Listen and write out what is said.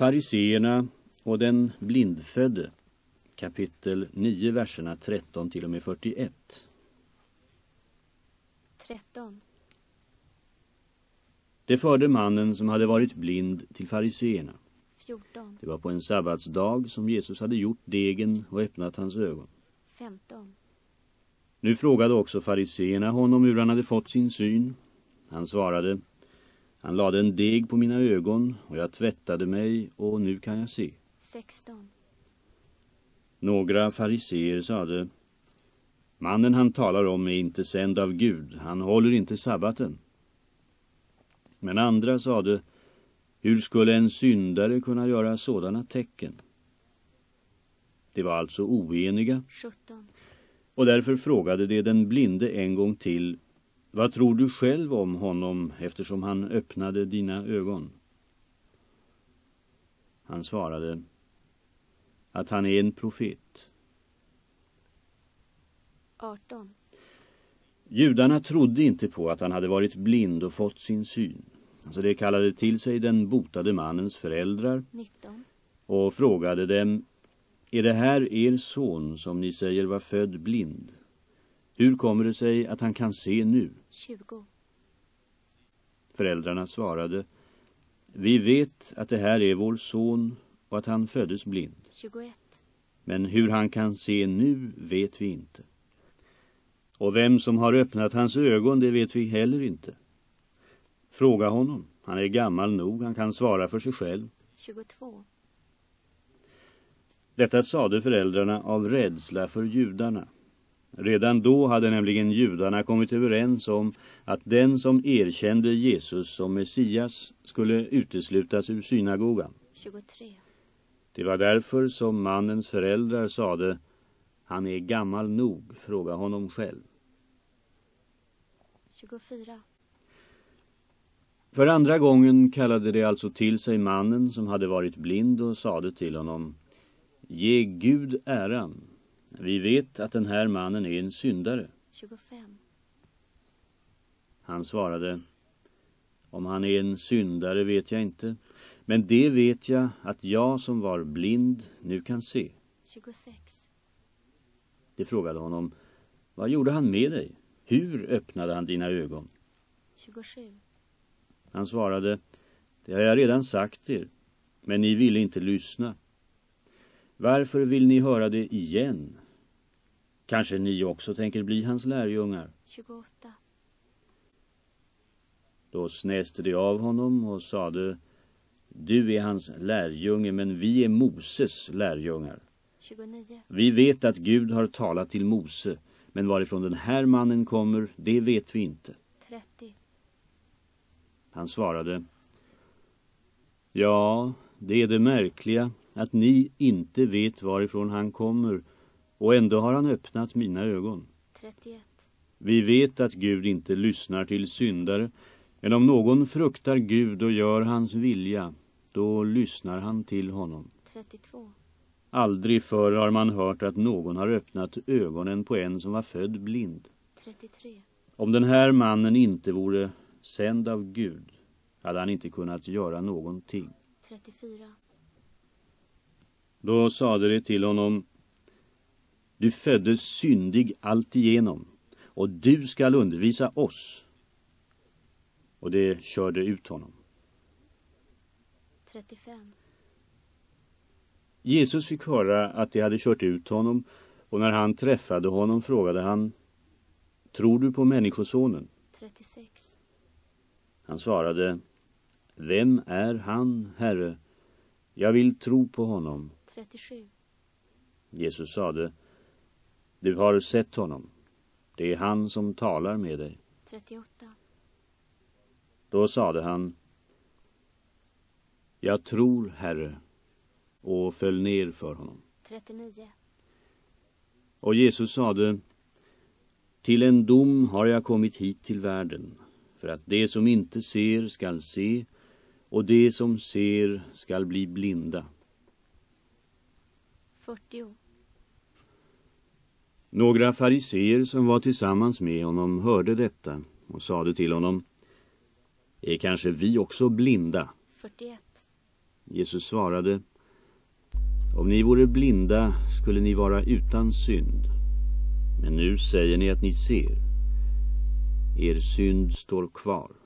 Fariseerna och den blindfödde kapitel 9 verserna 13 till och med 41. 13. Det förde mannen som hade varit blind till fariseerna. 14. Det var på en sabbatsdag som Jesus hade gjort degen och öppnat hans ögon. 15. Nu frågade också fariseerna honom hur han hade fått sin syn. Han svarade, han lade en deg på mina ögon och jag tvättade mig och nu kan jag se. 16. Några fariseer sade, mannen han talar om är inte sänd av Gud, han håller inte sabbaten. Men andra sade, hur skulle en syndare kunna göra sådana tecken? Det var alltså oeniga 17. och därför frågade de den blinde en gång till, vad tror du själv om honom eftersom han öppnade dina ögon? Han svarade att han är en profet. 18. Judarna trodde inte på att han hade varit blind och fått sin syn. Så de kallade till sig den botade mannens föräldrar 19. och frågade dem Är det här er son som ni säger var född blind? Hur kommer det sig att han kan se nu? 20. Föräldrarna svarade Vi vet att det här är vår son och att han föddes blind. 21. Men hur han kan se nu vet vi inte. Och vem som har öppnat hans ögon det vet vi heller inte. Fråga honom. Han är gammal nog, han kan svara för sig själv. 22. Detta sade föräldrarna av rädsla för judarna. Redan då hade nämligen judarna kommit överens om att den som erkände Jesus som Messias skulle uteslutas ur synagogan. 23. Det var därför som mannens föräldrar sade Han är gammal nog, fråga honom själv. 24. För andra gången kallade de alltså till sig mannen som hade varit blind och sade till honom Ge Gud äran. Vi vet att den här mannen är en syndare. 25. Han svarade Om han är en syndare vet jag inte. Men det vet jag att jag som var blind nu kan se. 26. De frågade honom Vad gjorde han med dig? Hur öppnade han dina ögon? 27. Han svarade Det har jag redan sagt er Men ni ville inte lyssna Varför vill ni höra det igen? Kanske ni också tänker bli hans lärjungar 28. Då snäste de av honom och sade Du är hans lärjunge men vi är Moses lärjungar 29. Vi vet att Gud har talat till Mose Men varifrån den här mannen kommer, det vet vi inte 30. Han svarade Ja, det är det märkliga att ni inte vet varifrån han kommer och ändå har han öppnat mina ögon. 31. Vi vet att Gud inte lyssnar till syndare men om någon fruktar Gud och gör hans vilja då lyssnar han till honom. 32. Aldrig förr har man hört att någon har öppnat ögonen på en som var född blind. 33. Om den här mannen inte vore sänd av Gud hade han inte kunnat göra någonting. 34. Då sade det till honom Du föddes syndig alltigenom och du skall undervisa oss. Och det körde ut honom. 35. Jesus fick höra att de hade kört ut honom och när han träffade honom frågade han Tror du på människosonen? 36. Han svarade Vem är han, Herre? Jag vill tro på honom. 37. Jesus sade Du har sett honom. Det är han som talar med dig. 38. Då sade han Jag tror, Herre, och föll ner för honom. 39. Och Jesus sade Till en dom har jag kommit hit till världen för att det som inte ser skall se och det som ser skall bli blinda. 40. Några fariseer som var tillsammans med honom hörde detta och sade till honom Är kanske vi också blinda? 41. Jesus svarade Om ni vore blinda skulle ni vara utan synd. Men nu säger ni att ni ser. Er synd står kvar.